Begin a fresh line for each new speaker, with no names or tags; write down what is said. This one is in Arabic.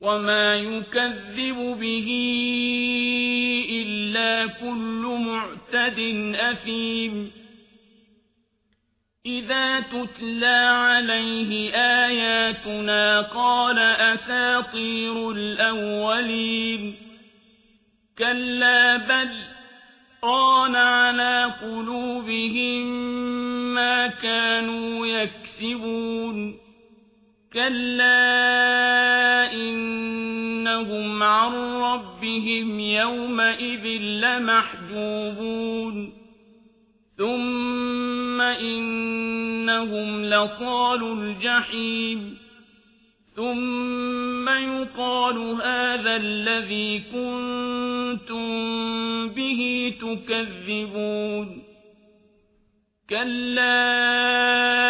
وما يكذب به إلا كل معتد أثيم إذا تتلى عليه آياتنا قال أساطير الأولين كلا بل ران على قلوبهم ما كانوا يكسبون كلا إنهم عن ربهم يومئذ لمحجوبون. ثم إنهم لصال الجحيم. ثم يقال هذا الذي كنتم به تكذبون. كلا